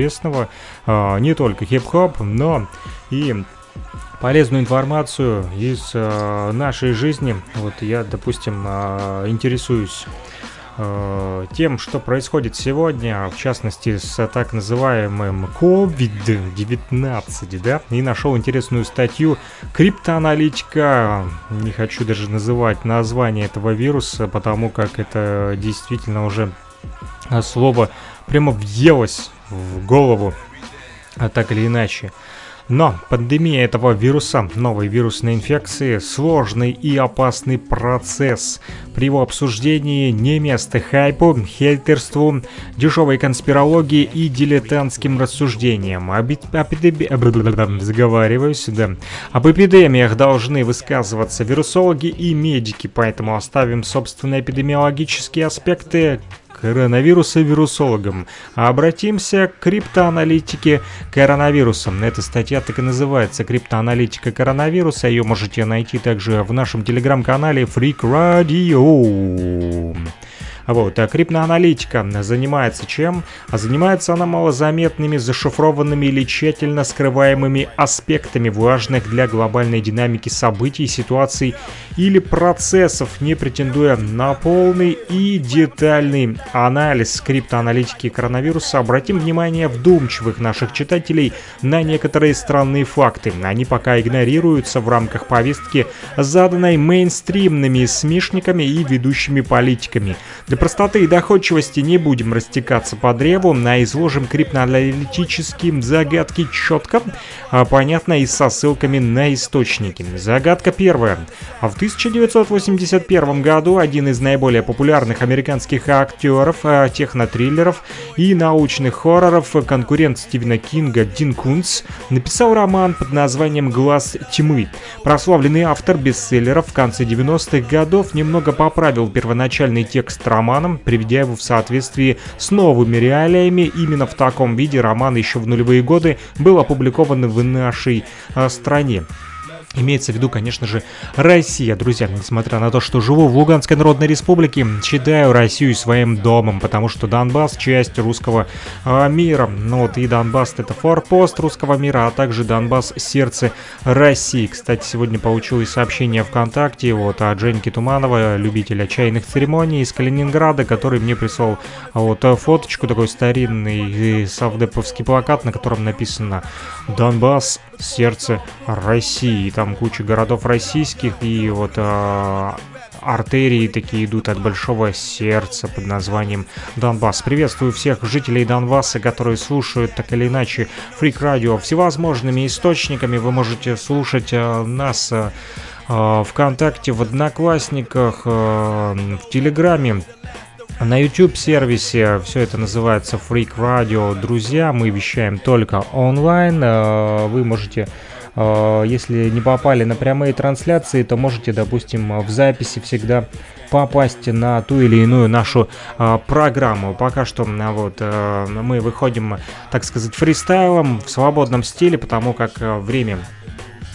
известного, э, не только хип-хоп, но и полезную информацию из э, нашей жизни. Вот я, допустим, э, интересуюсь тем, что происходит сегодня, в частности с так называемым COVID-19, да, и нашел интересную статью криптоаналитика, не хочу даже называть название этого вируса, потому как это действительно уже слово прямо въелось в голову, а так или иначе. Но пандемия этого вируса, новой вирусной инфекции, сложный и опасный процесс. При его обсуждении не место хайпу, хейтерству, дешевой конспирологии и дилетантским рассуждениям. Об, эпидеми... Заговариваюсь, да. Об эпидемиях должны высказываться вирусологи и медики, поэтому оставим, собственно, эпидемиологические аспекты коронавируса вирусологом. А обратимся к криптоаналитике коронавируса. Эта статья так и называется «Криптоаналитика коронавируса». Ее можете найти также в нашем телеграм-канале Freak Radio. Вот, а криптоаналитика занимается чем? А занимается она малозаметными, зашифрованными или тщательно скрываемыми аспектами важных для глобальной динамики событий, ситуаций или процессов, не претендуя на полный и детальный анализ криптоаналитики коронавируса. Обратим внимание вдумчивых наших читателей на некоторые странные факты. Они пока игнорируются в рамках повестки, заданной мейнстримными смешниками и ведущими политиками. Для простоты и доходчивости не будем растекаться по древу, а изложим криптоаналитические загадки четко, а понятно и со ссылками на источники. Загадка первая. В 1981 году один из наиболее популярных американских актеров, а, технотриллеров и научных хорроров, конкурент Стивена Кинга Дин Кунц, написал роман под названием «Глаз тьмы». Прославленный автор бестселлеров в конце 90-х годов немного поправил первоначальный текст романа романом, приведя его в соответствии с новыми реалиями. Именно в таком виде роман еще в нулевые годы был опубликован в нашей э, стране. Имеется в виду, конечно же, Россия. Друзья, несмотря на то, что живу в Луганской Народной Республике, считаю Россию своим домом, потому что Донбасс — часть русского э, мира. Ну вот и Донбасс — это форпост русского мира, а также Донбасс — сердце России. Кстати, сегодня получил и сообщение ВКонтакте вот от Женьки Туманова, любителя чайных церемоний из Калининграда, который мне прислал вот фоточку, такой старинный совдеповский плакат, на котором написано «Донбасс — сердце России» там куча городов российских, и вот э, артерии такие идут от большого сердца под названием Донбасс. Приветствую всех жителей Донбасса, которые слушают так или иначе Фрик Радио всевозможными источниками. Вы можете слушать э, нас э, ВКонтакте, в Одноклассниках, в Телеграме. На YouTube сервисе все это называется Freak Radio. Друзья, мы вещаем только онлайн. Э, вы можете Э, если не попали на прямые трансляции, то можете, допустим, в записи всегда попасть на ту или иную нашу э, программу. Пока что э, вот мы выходим, так сказать, фристайлом в свободном стиле, потому как время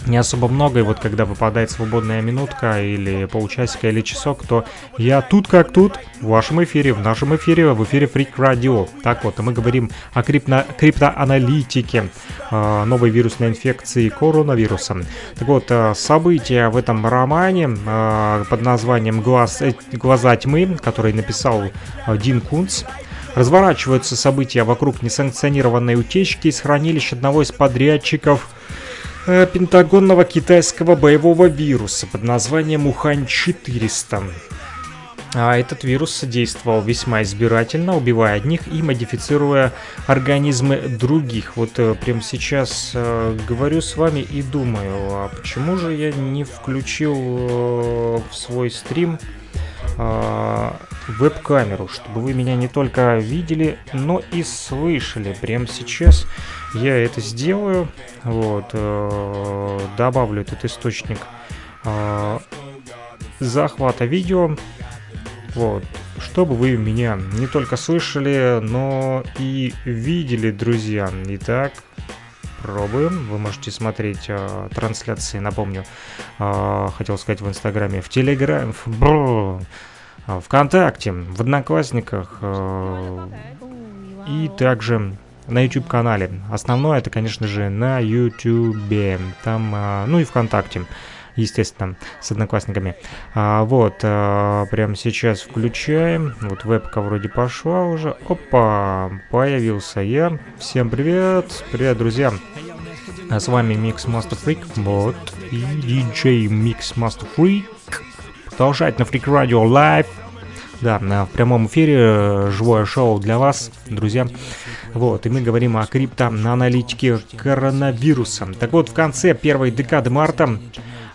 не особо много, и вот когда выпадает свободная минутка или полчасика или часок, то я тут как тут, в вашем эфире, в нашем эфире, в эфире Freak Radio. Так вот, мы говорим о крипто криптоаналитике новой вирусной инфекции коронавирусом. Так вот, э, события в этом романе э, под названием «Глаз, э, «Глаза тьмы», который написал э, Дин Кунц, Разворачиваются события вокруг несанкционированной утечки из хранилищ одного из подрядчиков пентагонного китайского боевого вируса под названием Ухань-400. А этот вирус действовал весьма избирательно, убивая одних и модифицируя организмы других. Вот э, прямо сейчас э, говорю с вами и думаю, а почему же я не включил э, в свой стрим э, веб-камеру, чтобы вы меня не только видели, но и слышали. Прямо сейчас я это сделаю. Вот, э, добавлю этот источник э, захвата видео. Вот, чтобы вы меня не только слышали, но и видели, друзья. Итак, пробуем. Вы можете смотреть э, трансляции, напомню, э, хотел сказать в Инстаграме, в Телеграме, в, ВКонтакте, в Одноклассниках э, и также на YouTube-канале. Основное это, конечно же, на YouTube. Там, а, ну и ВКонтакте естественно, с одноклассниками. А, вот, а, прямо сейчас включаем. Вот вебка вроде пошла уже. Опа, появился я. Всем привет. Привет, друзья. А с вами Mix Master Freak, вот, и DJ Mix Master Freak. Продолжать на Freak Radio Live. Да, в прямом эфире э, живое шоу для вас, друзья. Вот, и мы говорим о криптоаналитике коронавируса. Так вот, в конце первой декады марта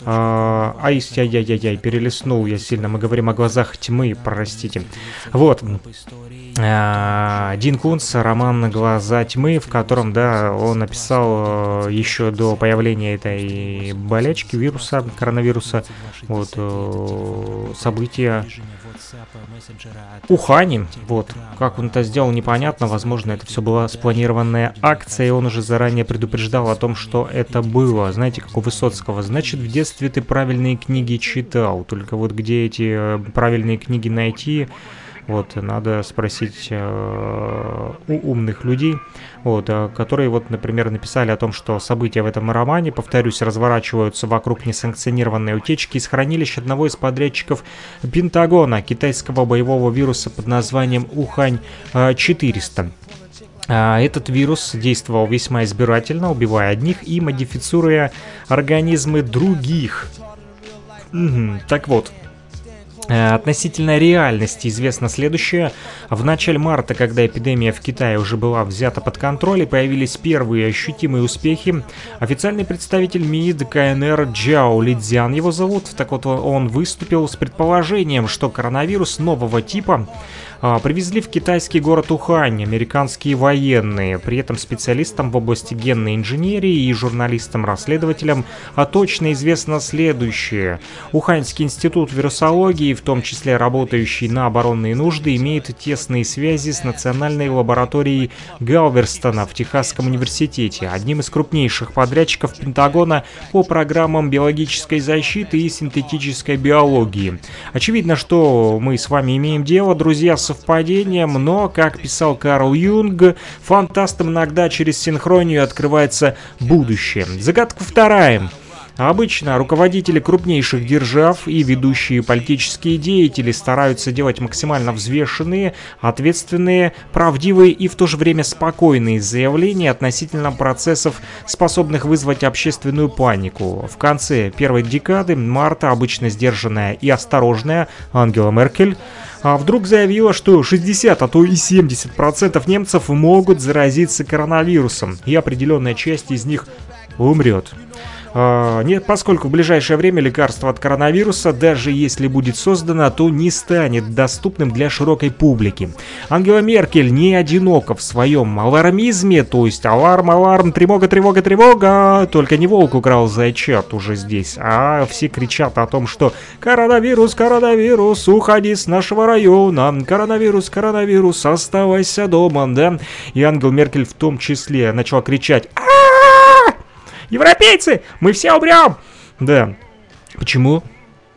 а, ай-яй-яй-яй, перелистнул я сильно. Мы говорим о глазах тьмы, простите. Вот. А, Дин Кунц, роман «Глаза тьмы», в котором, да, он написал э, еще до появления этой болячки, вируса, коронавируса, вот, э, события Ухани, вот, как он это сделал, непонятно, возможно, это все была спланированная акция, и он уже заранее предупреждал о том, что это было. Знаете, как у Высоцкого, значит, в детстве ты правильные книги читал, только вот где эти э, правильные книги найти, вот, надо спросить э, у умных людей, вот, э, которые, вот, например, написали о том, что события в этом романе, повторюсь, разворачиваются вокруг несанкционированной утечки из хранилища одного из подрядчиков Пентагона, китайского боевого вируса под названием Ухань-400. Э, этот вирус действовал весьма избирательно, убивая одних и модифицируя организмы других. Угу. Так вот, относительно реальности известно следующее. В начале марта, когда эпидемия в Китае уже была взята под контроль и появились первые ощутимые успехи, официальный представитель МИД КНР Джао Лидзян его зовут, так вот он выступил с предположением, что коронавирус нового типа а, привезли в китайский город Ухань американские военные. При этом специалистам в области генной инженерии и журналистам-расследователям а точно известно следующее. Уханьский институт вирусологии, в том числе работающий на оборонные нужды, имеет тесные связи с национальной лабораторией Галверстона в Техасском университете, одним из крупнейших подрядчиков Пентагона по программам биологической защиты и синтетической биологии. Очевидно, что мы с вами имеем дело, друзья, с совпадением, но, как писал Карл Юнг, фантастам иногда через синхронию открывается будущее. Загадка вторая. Обычно руководители крупнейших держав и ведущие политические деятели стараются делать максимально взвешенные, ответственные, правдивые и в то же время спокойные заявления относительно процессов, способных вызвать общественную панику. В конце первой декады марта обычно сдержанная и осторожная Ангела Меркель а вдруг заявила, что 60, а то и 70% немцев могут заразиться коронавирусом, и определенная часть из них умрет. А, нет, поскольку в ближайшее время лекарство от коронавируса, даже если будет создано, то не станет доступным для широкой публики. Ангела Меркель не одинока в своем алармизме, то есть аларм, аларм, тревога, тревога, тревога. Только не волк украл зайчат уже здесь, а все кричат о том, что коронавирус, коронавирус, уходи с нашего района, коронавирус, коронавирус, оставайся дома, да? И Ангел Меркель в том числе начал кричать Европейцы, мы все умрем! Да. Почему?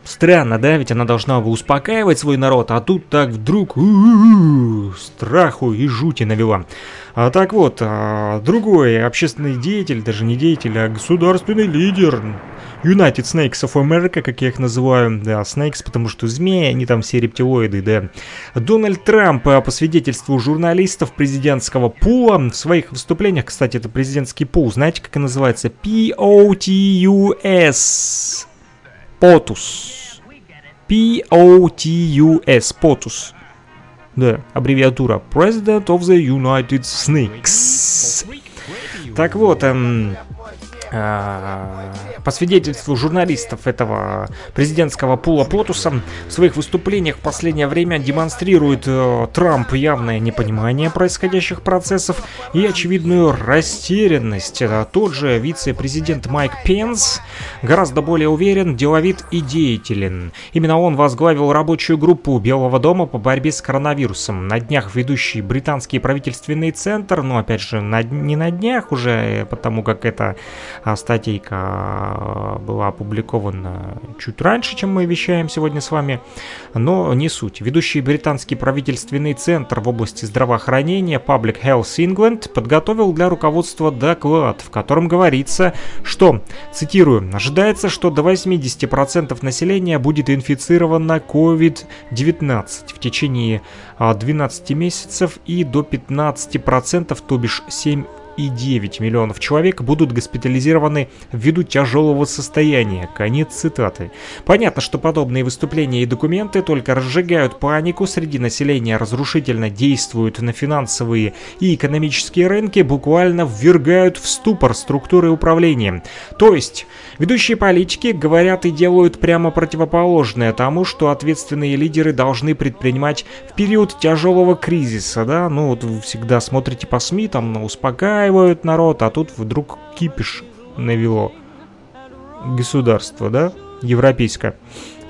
Странно, да? Ведь она должна бы успокаивать свой народ, а тут так вдруг страху и жути навела. А так вот, а, другой общественный деятель, даже не деятель, а государственный лидер United Snakes of America, как я их называю, да, Snakes, потому что змеи, они там все рептилоиды, да. Дональд Трамп, э, по свидетельству журналистов президентского пула, в своих выступлениях, кстати, это президентский пул, знаете, как он называется? P-O-T-U-S. POTUS. P-O-T-U-S. POTUS. Да, аббревиатура President of the United Snakes. Так вот, эм, Э, по свидетельству журналистов этого президентского пула Потуса, в своих выступлениях в последнее время демонстрирует э, Трамп явное непонимание происходящих процессов и очевидную растерянность. Это тот же вице-президент Майк Пенс гораздо более уверен, деловит и деятелен. Именно он возглавил рабочую группу Белого дома по борьбе с коронавирусом. На днях ведущий британский правительственный центр, но опять же на, не на днях уже, э, потому как это А статейка была опубликована чуть раньше, чем мы вещаем сегодня с вами, но не суть. Ведущий британский правительственный центр в области здравоохранения Public Health England подготовил для руководства доклад, в котором говорится, что, цитирую, ожидается, что до 80% населения будет инфицировано COVID-19 в течение 12 месяцев и до 15%, то бишь 7 и 9 миллионов человек будут госпитализированы ввиду тяжелого состояния. Конец цитаты. Понятно, что подобные выступления и документы только разжигают панику среди населения, разрушительно действуют на финансовые и экономические рынки, буквально ввергают в ступор структуры управления. То есть, ведущие политики говорят и делают прямо противоположное тому, что ответственные лидеры должны предпринимать в период тяжелого кризиса, да, ну вот вы всегда смотрите по СМИ, там успокаивают, успокаивают народ, а тут вдруг кипиш навело государство, да, европейское.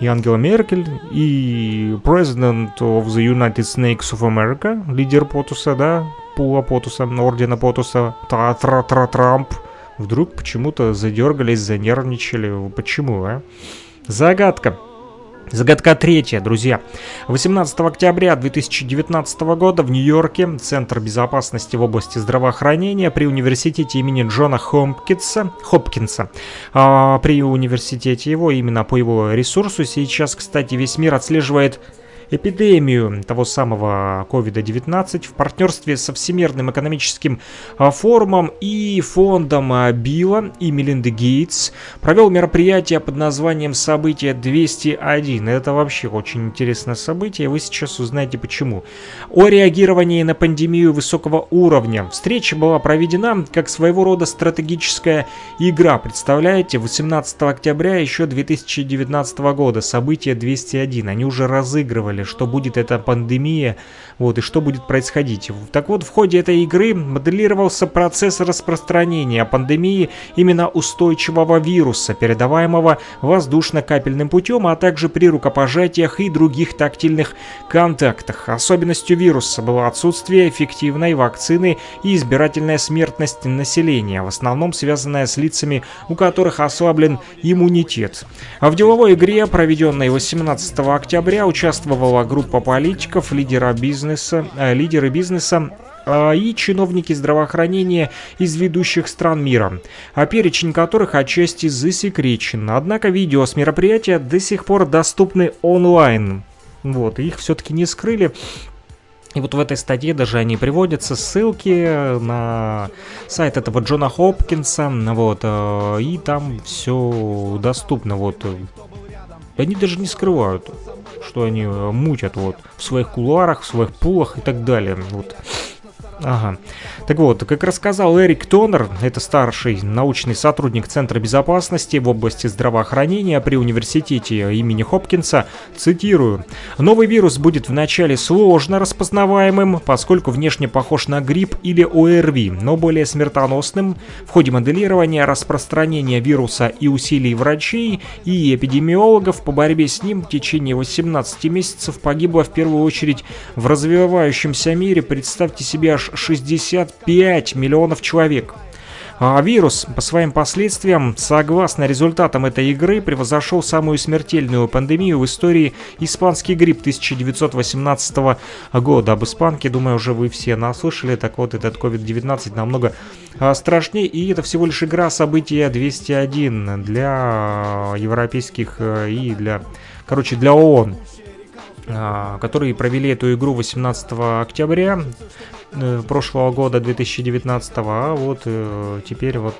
И Ангела Меркель, и President of the United Snakes of America, лидер Потуса, да, Пула Потуса, ордена Потуса, Тра-Тра-Тра Трамп, вдруг почему-то задергались, занервничали. Почему, а? Загадка. Загадка третья, друзья. 18 октября 2019 года в Нью-Йорке Центр безопасности в области здравоохранения при университете имени Джона Хопкинса, Хопкинса, а, при университете его, именно по его ресурсу, сейчас, кстати, весь мир отслеживает эпидемию того самого COVID-19 в партнерстве со Всемирным экономическим а, форумом и фондом а, Билла и Мелинды Гейтс провел мероприятие под названием «Событие 201». Это вообще очень интересное событие, вы сейчас узнаете почему. О реагировании на пандемию высокого уровня. Встреча была проведена как своего рода стратегическая игра. Представляете, 18 октября еще 2019 года, событие 201. Они уже разыгрывали планировали, что будет эта пандемия, вот, и что будет происходить. Так вот, в ходе этой игры моделировался процесс распространения пандемии именно устойчивого вируса, передаваемого воздушно-капельным путем, а также при рукопожатиях и других тактильных контактах. Особенностью вируса было отсутствие эффективной вакцины и избирательная смертность населения, в основном связанная с лицами, у которых ослаблен иммунитет. А в деловой игре, проведенной 18 октября, участвовал участвовала группа политиков, лидера бизнеса, э, лидеры бизнеса э, и чиновники здравоохранения из ведущих стран мира, а перечень которых отчасти засекречен. Однако видео с мероприятия до сих пор доступны онлайн. Вот, их все-таки не скрыли. И вот в этой статье даже они приводятся ссылки на сайт этого Джона Хопкинса, вот, э, и там все доступно, вот. Они даже не скрывают что они э, мутят вот в своих кулуарах, в своих пулах и так далее. Вот. Ага. Так вот, как рассказал Эрик Тонер, это старший научный сотрудник Центра безопасности в области здравоохранения при университете имени Хопкинса, цитирую, «Новый вирус будет вначале сложно распознаваемым, поскольку внешне похож на грипп или ОРВИ, но более смертоносным. В ходе моделирования распространения вируса и усилий врачей и эпидемиологов по борьбе с ним в течение 18 месяцев погибло в первую очередь в развивающемся мире, представьте себе, аж 65 миллионов человек. А вирус по своим последствиям, согласно результатам этой игры, превзошел самую смертельную пандемию в истории испанский грипп 1918 года. Об испанке, думаю, уже вы все наслышали. Так вот, этот COVID-19 намного а, страшнее. И это всего лишь игра события 201 для европейских э, и для, короче, для ООН а, которые провели эту игру 18 октября прошлого года, 2019, а вот э, теперь вот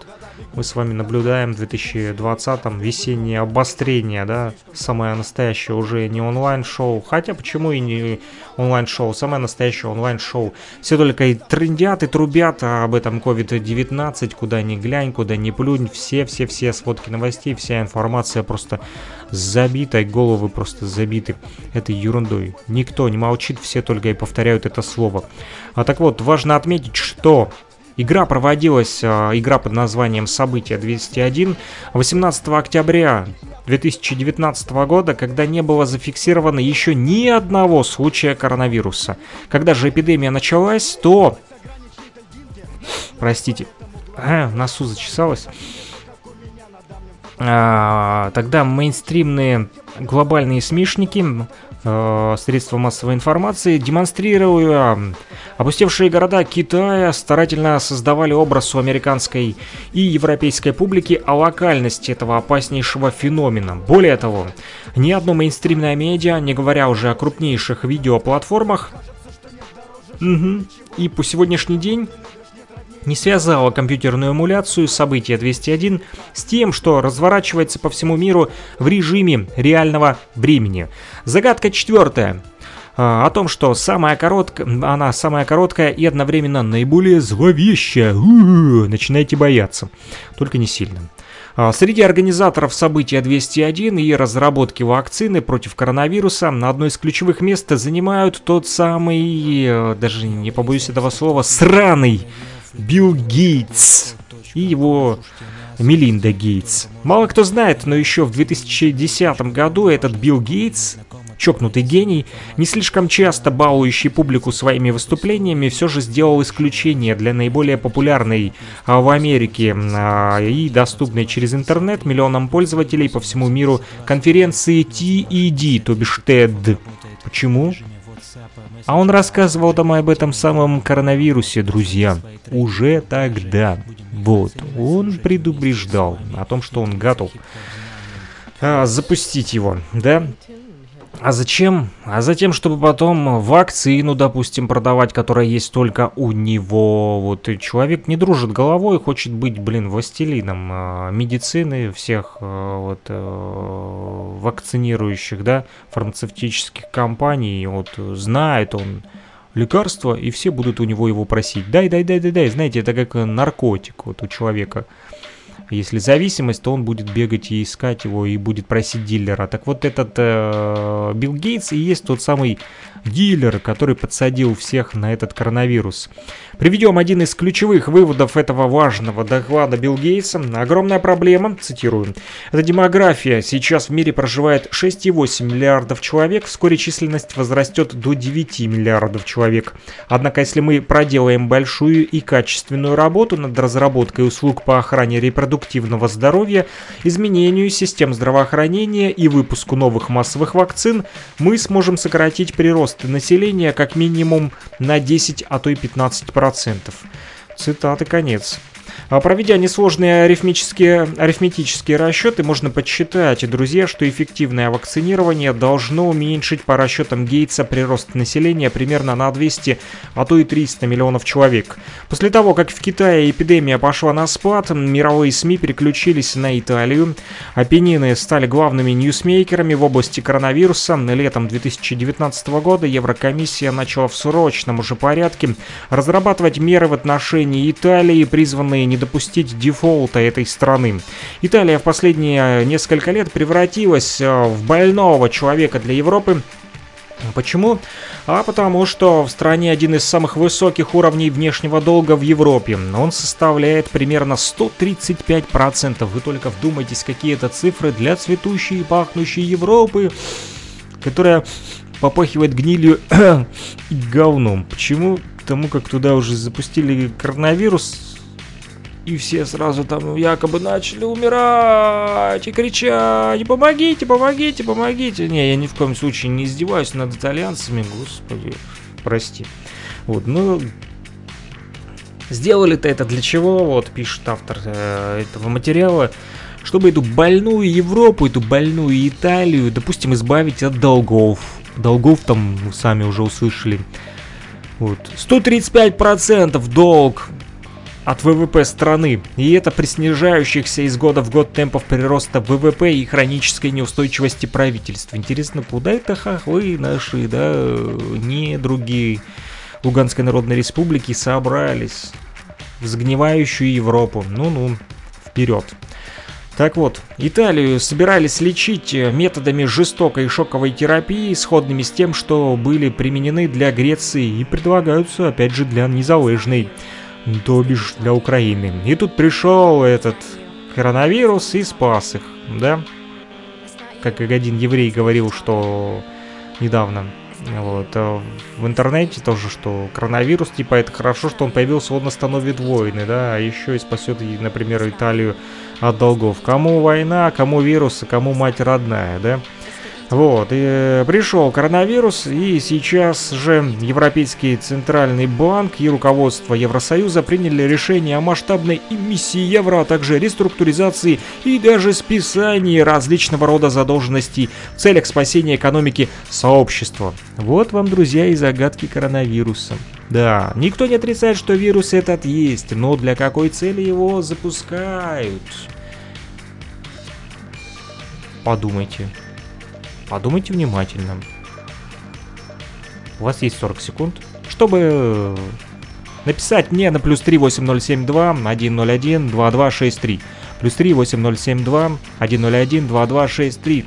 мы с вами наблюдаем в 2020 весеннее обострение, да, самое настоящее уже не онлайн-шоу, хотя почему и не онлайн-шоу, самое настоящее онлайн-шоу. Все только и трендят, и трубят об этом COVID-19, куда ни глянь, куда ни плюнь, все-все-все сводки новостей, вся информация просто забита, и головы просто забиты этой ерундой. Никто не молчит, все только и повторяют это слово. А так вот, важно отметить, что Игра проводилась, а, игра под названием «Событие 201» 18 октября 2019 года, когда не было зафиксировано еще ни одного случая коронавируса. Когда же эпидемия началась, то... Простите, а, носу зачесалось. а, тогда мейнстримные глобальные смешники, э, средства массовой информации, демонстрируя опустевшие города Китая, старательно создавали образ у американской и европейской публики о локальности этого опаснейшего феномена. Более того, ни одно мейнстримное медиа, не говоря уже о крупнейших видеоплатформах, угу, и по сегодняшний день не связала компьютерную эмуляцию события 201 с тем, что разворачивается по всему миру в режиме реального времени. Загадка четвертая а, о том, что самая короткая, она самая короткая и одновременно наиболее зловещая. У-у-у, начинайте бояться, только не сильно. А, среди организаторов события 201 и разработки вакцины против коронавируса на одно из ключевых мест занимают тот самый, э, даже не побоюсь этого слова, сраный Билл Гейтс и его Мелинда Гейтс. Мало кто знает, но еще в 2010 году этот Билл Гейтс, чокнутый гений, не слишком часто балующий публику своими выступлениями, все же сделал исключение для наиболее популярной а, в Америке а, и доступной через интернет миллионам пользователей по всему миру конференции TED, то бишь TED. Почему? А он рассказывал там об этом самом коронавирусе, друзья, уже тогда. Вот, он предупреждал о том, что он готов а, запустить его, да? А зачем? А затем, чтобы потом вакцину, допустим, продавать, которая есть только у него. Вот и человек не дружит головой, хочет быть, блин, властелином э, медицины, всех э, вот э, вакцинирующих, да, фармацевтических компаний. Вот знает он лекарство, и все будут у него его просить. Дай, дай, дай, дай, дай. Знаете, это как наркотик вот у человека. Если зависимость, то он будет бегать и искать его, и будет просить дилера. Так вот этот э, Билл Гейтс и есть тот самый дилер, который подсадил всех на этот коронавирус. Приведем один из ключевых выводов этого важного доклада Билл Гейтса. Огромная проблема, цитирую, это демография. Сейчас в мире проживает 6,8 миллиардов человек, вскоре численность возрастет до 9 миллиардов человек. Однако, если мы проделаем большую и качественную работу над разработкой услуг по охране репродуктивного здоровья, изменению систем здравоохранения и выпуску новых массовых вакцин, мы сможем сократить прирост населения как минимум на 10, а то и 15%. 10%. Цитаты конец. А проведя несложные арифметические, арифметические расчеты, можно подсчитать, друзья, что эффективное вакцинирование должно уменьшить по расчетам Гейтса прирост населения примерно на 200, а то и 300 миллионов человек. После того, как в Китае эпидемия пошла на спад, мировые СМИ переключились на Италию. Апеннины стали главными ньюсмейкерами в области коронавируса. Летом 2019 года Еврокомиссия начала в срочном уже порядке разрабатывать меры в отношении Италии, призванные не допустить дефолта этой страны. Италия в последние несколько лет превратилась э, в больного человека для Европы, Почему? А потому что в стране один из самых высоких уровней внешнего долга в Европе. Он составляет примерно 135%. Вы только вдумайтесь, какие это цифры для цветущей и пахнущей Европы, которая попахивает гнилью и говном. Почему? Потому как туда уже запустили коронавирус, и все сразу там якобы начали умирать и кричать, помогите, помогите, помогите. Не, я ни в коем случае не издеваюсь над итальянцами, господи, прости. Вот, ну, сделали-то это для чего, вот, пишет автор э, этого материала, чтобы эту больную Европу, эту больную Италию, допустим, избавить от долгов. Долгов там, мы сами уже услышали. Вот. 135% долг от ВВП страны, и это при снижающихся из года в год темпов прироста ВВП и хронической неустойчивости правительства. Интересно, куда это хохлы наши, да, не другие Луганской Народной Республики собрались в сгнивающую Европу. Ну-ну, вперед. Так вот, Италию собирались лечить методами жестокой шоковой терапии, сходными с тем, что были применены для Греции и предлагаются, опять же, для незалежной то бишь для Украины. И тут пришел этот коронавирус и спас их, да? Как один еврей говорил, что недавно вот, а в интернете тоже, что коронавирус, типа, это хорошо, что он появился, он остановит войны, да, а еще и спасет, например, Италию от долгов. Кому война, кому вирус, кому мать родная, да? Вот, и э, пришел коронавирус, и сейчас же Европейский Центральный Банк и руководство Евросоюза приняли решение о масштабной эмиссии евро, а также реструктуризации и даже списании различного рода задолженностей в целях спасения экономики сообщества. Вот вам, друзья, и загадки коронавируса. Да, никто не отрицает, что вирус этот есть, но для какой цели его запускают? Подумайте. Подумайте внимательно. У вас есть 40 секунд, чтобы написать мне на плюс 38072 101 2263. Плюс 3 8072 101 2263.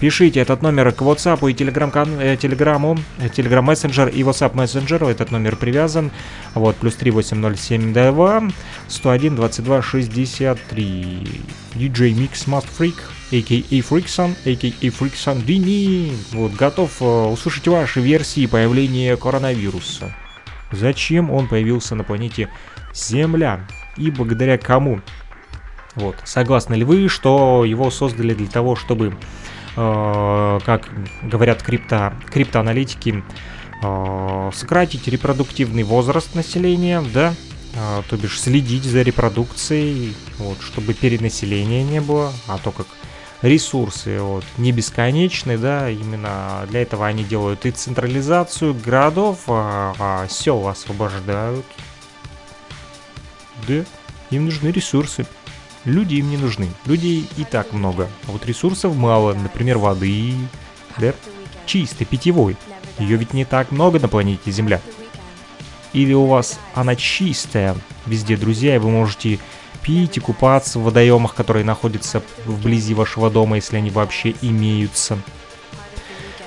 Пишите этот номер к WhatsApp и Telegram, э, Telegram, э, Telegram Messenger и WhatsApp Messenger. Этот номер привязан. Вот, плюс 3 8072 101 22 63. DJ Mix Must Freak, a.k.a. Freakson, a.k.a. Freakson Dini. Вот, готов э, услышать ваши версии появления коронавируса. Зачем он появился на планете Земля? И благодаря кому? Вот. Согласны ли вы, что его создали для того, чтобы, э, как говорят крипто, криптоаналитики, э, сократить репродуктивный возраст населения, да, э, то бишь следить за репродукцией, вот, чтобы перенаселения не было, а то как ресурсы вот, не бесконечны, да, именно для этого они делают и централизацию городов, а, а сел освобождают. Да, им нужны ресурсы. Люди им не нужны. Людей и так много. А вот ресурсов мало. Например, воды. Да? Чистой, питьевой. Ее ведь не так много на планете Земля. Или у вас она чистая везде, друзья, и вы можете пить и купаться в водоемах, которые находятся вблизи вашего дома, если они вообще имеются.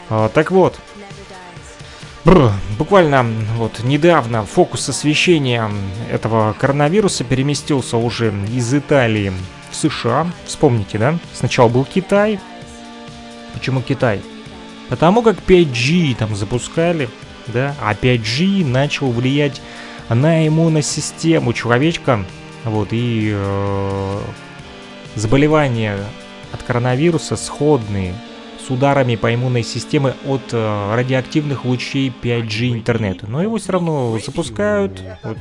А, так вот, Бррр, буквально вот недавно фокус освещения этого коронавируса переместился уже из Италии в США. Вспомните, да? Сначала был Китай. Почему Китай? Потому как 5G там запускали, да? А 5G начал влиять на иммунную систему человечка. Вот, и э, заболевания от коронавируса сходные с ударами по иммунной системе от э, радиоактивных лучей 5G интернета. Но его все равно запускают. Вот.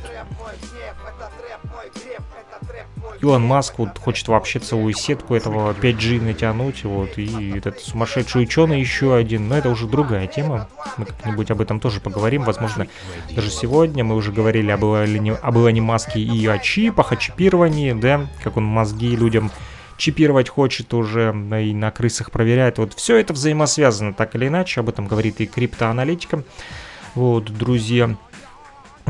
Илон Маск вот хочет вообще целую сетку этого 5G натянуть, вот, и этот сумасшедший ученый еще один, но это уже другая тема, мы как-нибудь об этом тоже поговорим, возможно, даже сегодня мы уже говорили об Илоне, об Илоне Маске и о чипах, о чипировании, да, как он мозги людям чипировать хочет уже и на крысах проверяет. Вот все это взаимосвязано так или иначе, об этом говорит и криптоаналитика. Вот, друзья.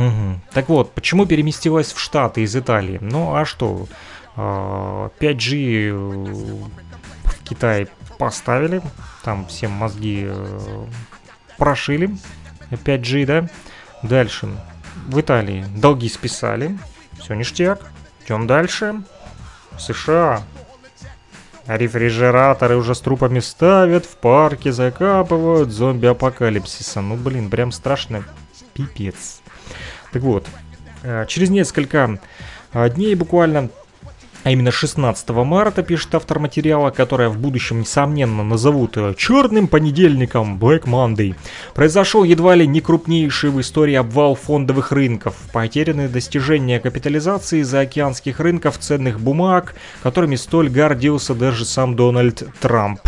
Угу. Так вот, почему переместилась в Штаты из Италии? Ну, а что? 5G а, в Китае поставили, там всем мозги э, прошили. 5G, да? Дальше. В Италии долги списали. Все ништяк. Идем дальше. США Рефрижераторы уже с трупами ставят, в парке закапывают, зомби-апокалипсиса. Ну, блин, прям страшно. Пипец. Так вот, э, через несколько э, дней буквально а именно 16 марта, пишет автор материала, которое в будущем, несомненно, назовут э, «Черным понедельником» Black Monday. Произошел едва ли не крупнейший в истории обвал фондовых рынков. Потеряны достижения капитализации заокеанских рынков ценных бумаг, которыми столь гордился даже сам Дональд Трамп.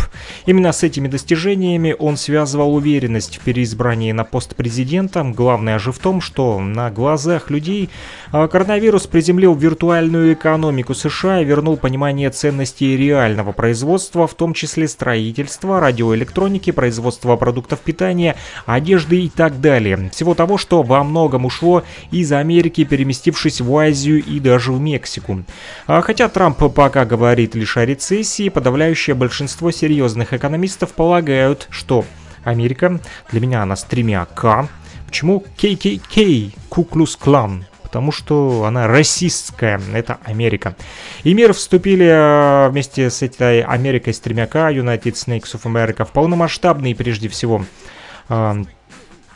Именно с этими достижениями он связывал уверенность в переизбрании на пост президента. Главное же в том, что на глазах людей а, коронавирус приземлил виртуальную экономику США США и вернул понимание ценностей реального производства, в том числе строительства, радиоэлектроники, производства продуктов питания, одежды и так далее. Всего того, что во многом ушло из Америки, переместившись в Азию и даже в Мексику. А хотя Трамп пока говорит лишь о рецессии, подавляющее большинство серьезных экономистов полагают, что Америка, для меня она с тремя К, Почему KKK, Куклус Клан? Потому что она расистская, это Америка. И мир вступили э, вместе с этой Америкой с тремя К, United Snakes of America, в полномасштабный прежде всего э,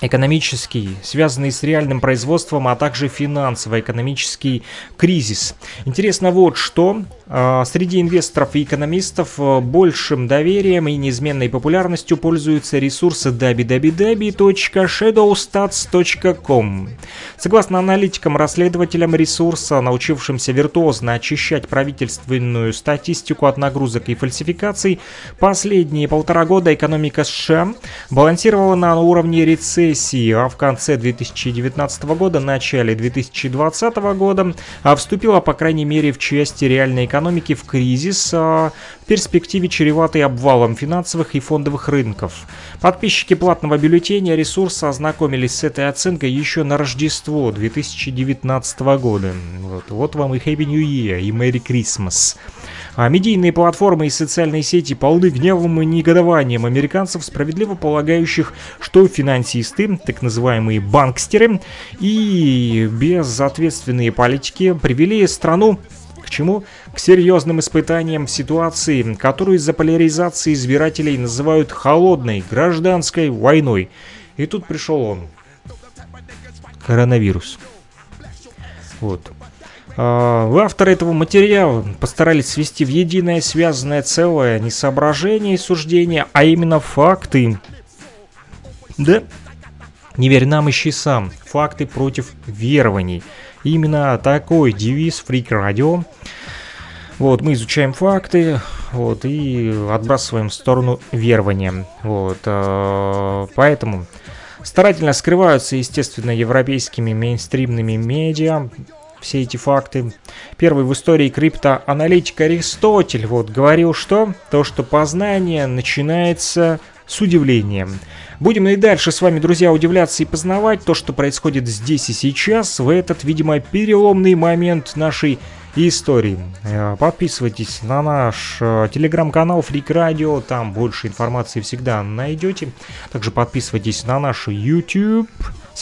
экономический, связанный с реальным производством, а также финансово-экономический кризис. Интересно вот что. А, среди инвесторов и экономистов а, большим доверием и неизменной популярностью пользуются ресурсы www.shadowstats.com. Согласно аналитикам-расследователям ресурса, научившимся виртуозно очищать правительственную статистику от нагрузок и фальсификаций, последние полтора года экономика США балансировала на уровне рецессии, а в конце 2019 года, начале 2020 года вступила, по крайней мере, в части реальной экономики в кризис, а в перспективе чреватой обвалом финансовых и фондовых рынков. Подписчики платного бюллетеня ресурса ознакомились с этой оценкой еще на Рождество 2019 года. Вот, вот вам и Happy New Year, и Merry Christmas. А медийные платформы и социальные сети полны гневом и негодованием американцев, справедливо полагающих, что финансисты, так называемые банкстеры и безответственные политики привели страну к чему? К серьезным испытаниям в ситуации, которую из-за поляризации избирателей называют холодной гражданской войной. И тут пришел он. Коронавирус. Вот. А, авторы этого материала постарались свести в единое связанное целое не соображение и суждения, а именно факты. Да? Не верь нам, ищи сам. Факты против верований. Именно такой девиз Freak Radio. Вот, мы изучаем факты, вот, и отбрасываем в сторону верования. Вот, э, поэтому старательно скрываются, естественно, европейскими мейнстримными медиа, все эти факты. Первый в истории криптоаналитик Аристотель вот говорил, что то, что познание начинается с удивлением. Будем и дальше с вами, друзья, удивляться и познавать то, что происходит здесь и сейчас, в этот, видимо, переломный момент нашей истории. Э, подписывайтесь на наш э, телеграм-канал Freak Radio, там больше информации всегда найдете. Также подписывайтесь на наш YouTube,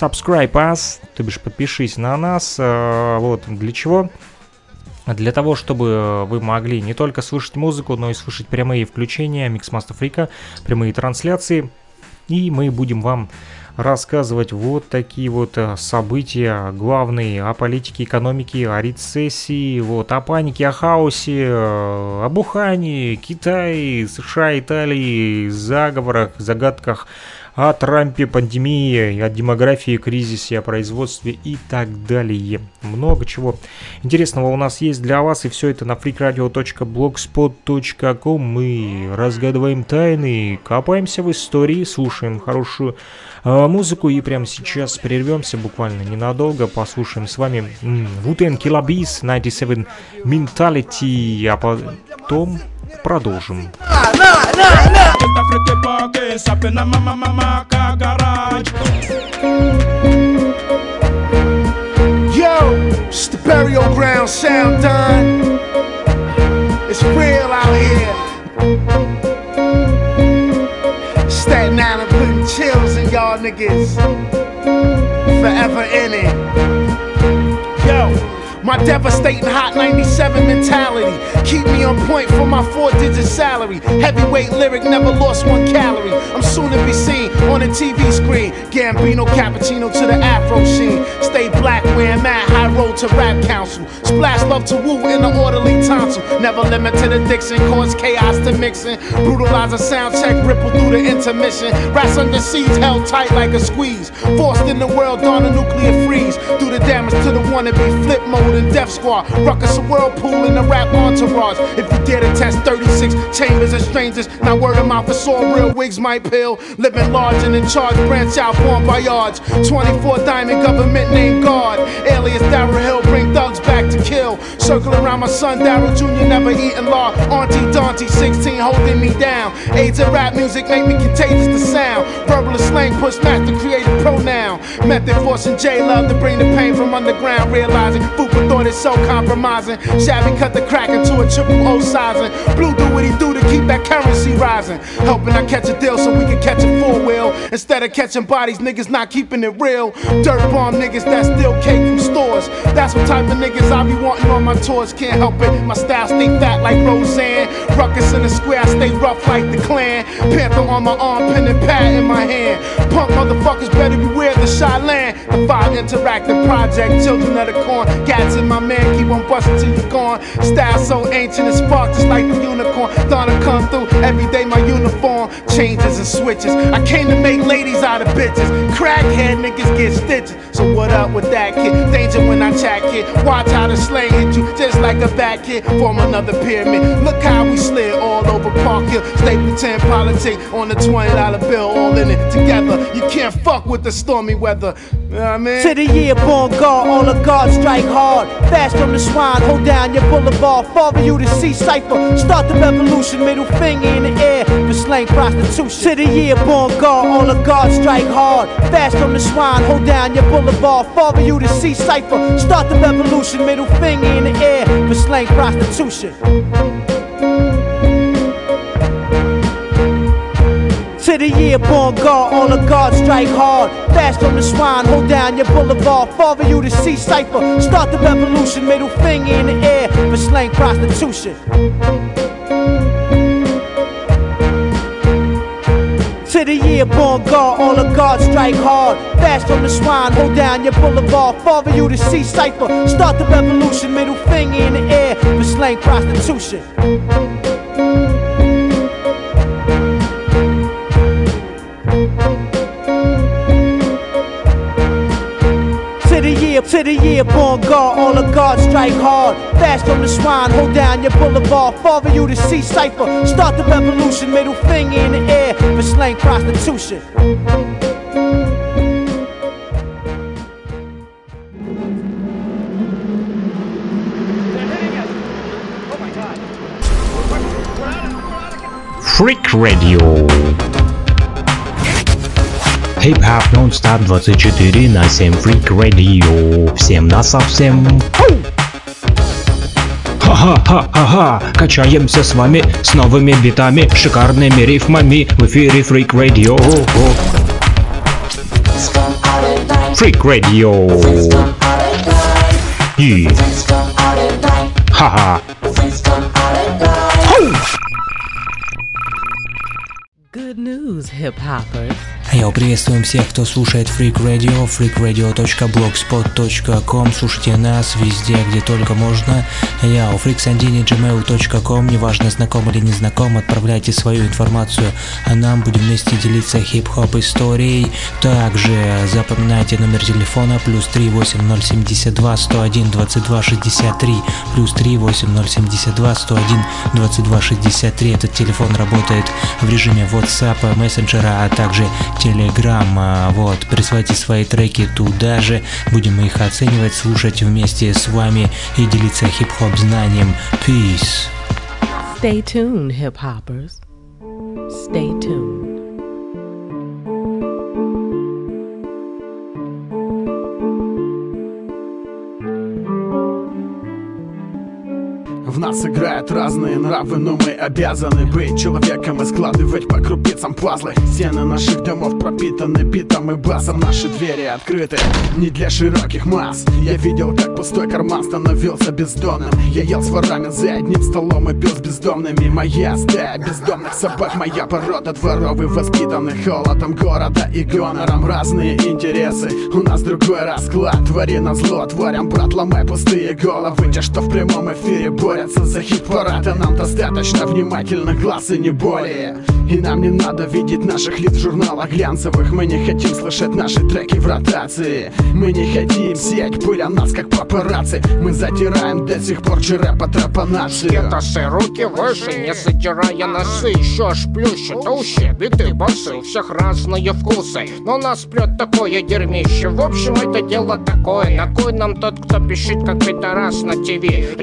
subscribe us, то бишь подпишись на нас. Э, вот для чего? Для того, чтобы вы могли не только слышать музыку, но и слышать прямые включения Mixmaster Freak, прямые трансляции и мы будем вам рассказывать вот такие вот э, события главные о политике, экономике, о рецессии, вот, о панике, о хаосе, э, о Бухане, Китае, США, Италии, заговорах, загадках о Трампе, пандемии, о демографии, кризисе, о производстве и так далее. Много чего интересного у нас есть для вас, и все это на freakradio.blogspot.com. Мы разгадываем тайны, копаемся в истории, слушаем хорошую э, музыку, и прямо сейчас прервемся буквально ненадолго, послушаем с вами Wooten Killabis 97 Mentality, а потом продолжим. Yo, it's the burial ground sound done. It's real out here. Staten Island putting chills in y'all niggas. Forever in it. My devastating hot 97 mentality. Keep me on point for my four digit salary. Heavyweight lyric, never lost one calorie. I'm soon to be seen on a TV screen. Gambino cappuccino to the afro sheen. Stay black, wearing mad high road to rap council. Splash love to woo in the orderly tonsil. Never limit to the Dixon, cause chaos to mixing. Brutalize a sound check, ripple through the intermission. Rats under siege, held tight like a squeeze. Forced in the world on a nuclear freeze. Do the damage to the wannabe flip mode and Death Squad. Ruckus a whirlpool in the rap entourage. If you dare to test 36 chambers of strangers, not word of mouth for sore real wigs might pill. Living large and in charge, branch out, born by yards. 24 diamond government named guard. Alias Darryl Hill, bring thugs back to kill. Circle around my son Darryl Jr., never eating law. Auntie Dante, 16, holding me down. AIDS of rap music make me contagious to sound. Verbal slang, push master, creative pronoun. Method forcing J Love to bring the pain from underground, realizing food thought it's so compromising. Shabby cut the crack into a triple O sizing. Blue do what he do to keep that currency rising. Helping I catch a deal so we can catch a four wheel. Instead of catching bodies, niggas not keeping it real. Dirt bomb niggas that steal cake from stores. That's what type of niggas I be wanting on my tours. Can't help it, my style stay fat like Roseanne. Ruckus in the square, I stay rough like the clan. Panther on my arm, pen and pad in my hand. Punk motherfuckers better the shy land. The five interactive project, children of the corn. Gats in my man, keep on busting till you're gone. Style so ancient it's spark just like the unicorn. Donna come through every day, my uniform changes and switches. I came to make ladies out of bitches. Crackhead niggas get stitches. So what up with that kid? Danger when I chat kid. Watch how the slang hit you just like a back kid. Form another pyramid. Look how we slid all over Park Hill. Stay pretend politics on the $20 bill, all in it together. You can't fuck with the stormy weather. You know what I mean? To the year born guard, all the guards strike hard. Fast from the swine, hold down your boulevard. Father, you to see cipher. Start the revolution, middle finger in the air for slang prostitution. To the year born guard, all the guards strike hard. Fast from the swine, hold down your boulevard. Father, you to see cipher. Start the revolution, middle finger in the air for slang prostitution. To the year born guard, all the guards strike hard. Fast from the swine, hold down your boulevard. Father, you to see cipher. Start the revolution, middle finger in the air for slang prostitution. To the year born guard, all the guards strike hard. Fast from the swine, hold down your boulevard. Father, you to see cipher. Start the revolution, middle finger in the air for slang prostitution. Year, to the year born guard, all the guards strike hard. Fast from the swine, hold down your boulevard. Father, you to see cipher. Start the revolution, middle finger in the air for slang prostitution. Freak Radio. Хип-хоп нон-стоп 24 на 7 Freaq Radio. Всем на совсем. Ха-ха-ха-ха-ха, качаемся с вами с новыми битами, шикарными рифмами в эфире Freaq Radio. Freaq Radio. И... Ха-ха. Good news, hip hoppers. Йоу, приветствуем всех, кто слушает Freak Radio, freakradio.blogspot.com Слушайте нас везде, где только можно. Я у freaksandini.gmail.com Неважно, знаком или не знаком, отправляйте свою информацию, а нам будем вместе делиться хип-хоп историей. Также запоминайте номер телефона плюс 38072 101 22 63 плюс 38072 101 22 63. Этот телефон работает в режиме WhatsApp, мессенджера, а также Telegram. Вот, присылайте свои треки туда же, будем их оценивать, слушать вместе с вами и делиться хип-хоп знанием. Peace. Stay tuned, hip hoppers. Stay tuned. В нас играют разные нравы, но мы обязаны быть человеком и складывать по крупицам пазлы. Стены наших домов пропитаны битом и басом Наши двери открыты не для широких масс. Я видел, как пустой карман становился бездомным Я ел с ворами за одним столом и пил с бездомными. Моя стая бездомных собак, моя порода дворовый воспитанных Холодом города и гонором. Разные интересы У нас другой расклад, твори на зло Творям, брат, ломай пустые головы. Те, что в прямом эфире борются за хит-парад А нам достаточно внимательно глаз и не более. И нам не надо видеть наших лиц в журналах глянцевых. Мы не хотим слышать наши треки в ротации. Мы не хотим сеять пыль о нас, как папарацци. Мы затираем до сих пор черепа тропанации Скетасы, руки выше, не задирая носы. Еще шплющит уши, биты басы У всех разные вкусы, но нас прет такое дерьмище. В общем, это дело такое. На кой нам тот, кто пишет, как пидорас на ТВ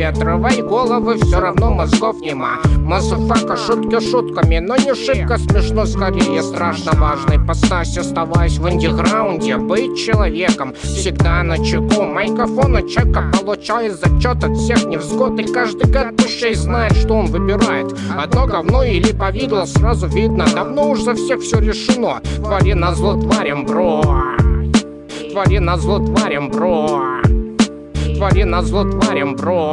Рикки-тики проветривай головы, все равно мозгов нема. Motherfucker, шутки шутками, но не шибко смешно, скорее страшно. Важно Ипостась, оставаясь в андеграунде, быть человеком. Всегда на чеку, microphone checker Получает зачет от всех невзгод. И каждый гад душей знает, что он выбирает. Одно говно или повидло, сразу видно. Давно уж за всех все решено. Твари на зло тварям, бро. Твари на зло тварям, бро Твари на зло тварям, бро